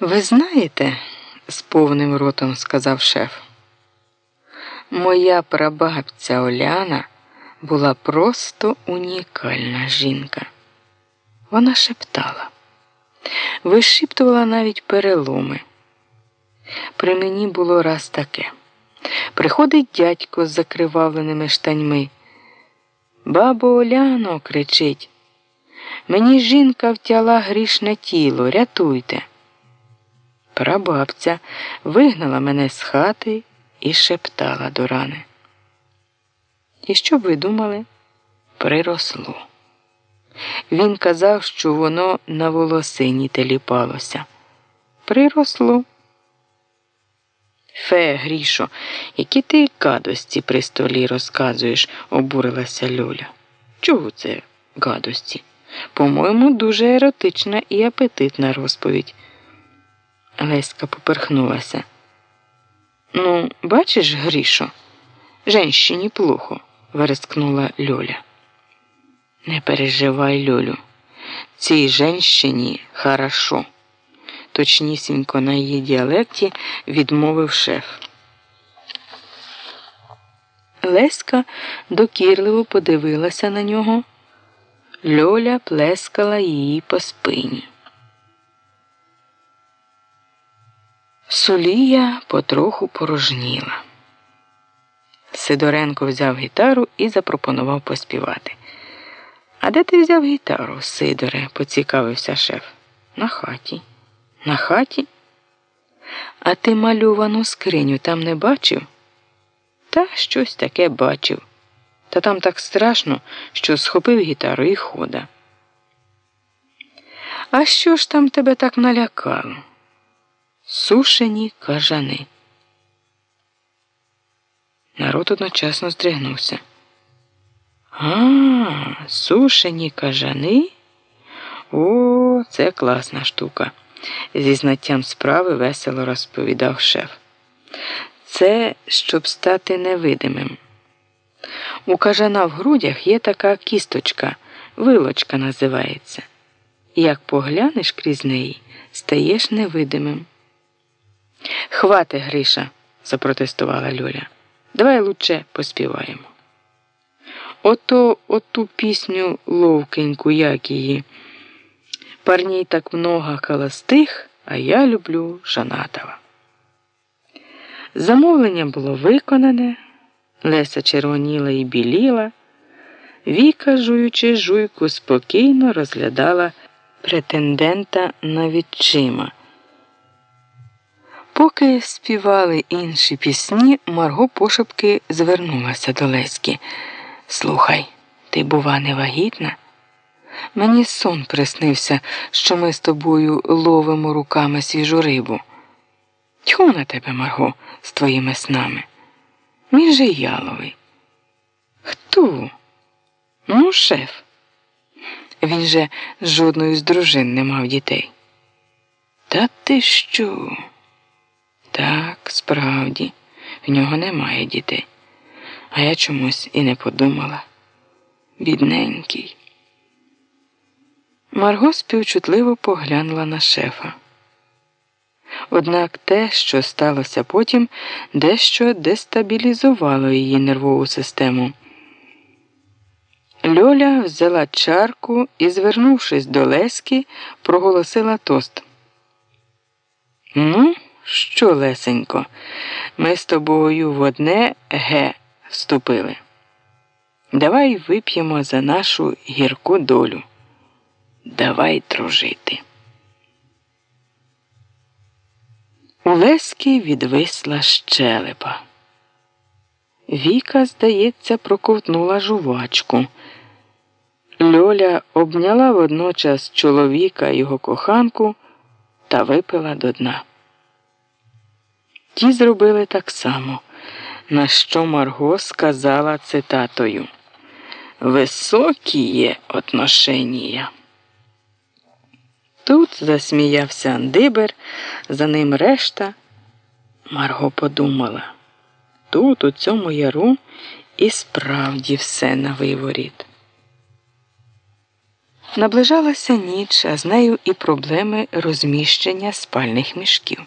Ви знаєте, з повним ротом сказав шеф, моя прабабця Оляна була просто унікальна жінка. Вона шептала, вишіптувала навіть переломи. При мені було раз таке. Приходить дядько з закривавленими штаньми. Бабо Оляно, кричить. Мені жінка втяла грішне тіло, рятуйте. Прабабця вигнала мене з хати і шептала до рани. І що б ви думали? Приросло. Він казав, що воно на волосині теліпалося. Приросло. Фе, Грішо, які ти гадості при столі розказуєш, обурилася Льоля. Чого це гадості? По-моєму, дуже еротична і апетитна розповідь. Леська поперхнулася. Ну, бачиш, Грішо, женщині плохо, верескнула Льоля. Не переживай, Льолю, цій женщині хорошо, точнісінько на її діалекті відмовив шеф. Леська докірливо подивилася на нього. Льоля плескала її по спині. Солія потроху порожніла. Сидоренко взяв гітару і запропонував поспівати. А де ти взяв гітару, Сидоре? поцікавився шеф. На хаті. На хаті? А ти малювану скриню там не бачив? Та щось таке бачив. Та там так страшно, що схопив гітару і хода. А що ж там тебе так налякало? Сушені кажани. Народ одночасно здригнувся. А, сушені кажани? О, це класна штука. Зі знаттям справи весело розповідав шеф. Це щоб стати невидимим. У кажана в грудях є така кісточка, вилочка називається. Як поглянеш крізь неї, стаєш невидимим. Хвати, Гриша, запротестувала Льоля. Давай лучше поспіваємо. Ото оту пісню ловкеньку, як її. Парній так много холостих, а я люблю Жанатова. Замовлення було виконане, Леся червоніла і біліла. Віка, жуючи жуйку, спокійно розглядала претендента на відчима. Поки співали інші пісні, Марго пошепки звернулася до Леськи. Слухай, ти, бува, не вагітна? Мені сон приснився, що ми з тобою ловимо руками свіжу рибу. Тьху на тебе, Марго, з твоїми снами. Він же яловий. Хто? Ну, шеф. Він же з жодною з дружин не мав дітей. Та ти що? Так, справді, в нього немає дітей. А я чомусь і не подумала. Бідненький. Марго співчутливо поглянула на шефа. Однак те, що сталося потім, дещо дестабілізувало її нервову систему. Льоля взяла чарку і, звернувшись до Леськи, проголосила тост. Ну, що, Лесенько, ми з тобою в одне ге вступили. Давай вип'ємо за нашу гірку долю. Давай дружити. У Леськи відвисла щелепа. Віка, здається, проковтнула жувачку. Льоля обняла водночас чоловіка його коханку та випила до дна. Ті зробили так само, на що Марго сказала цитатою Високі є отношення. Тут засміявся Андибер, за ним решта. Марго подумала тут, у цьому яру, і справді все на виворіт. Наближалася ніч, а з нею і проблеми розміщення спальних мішків.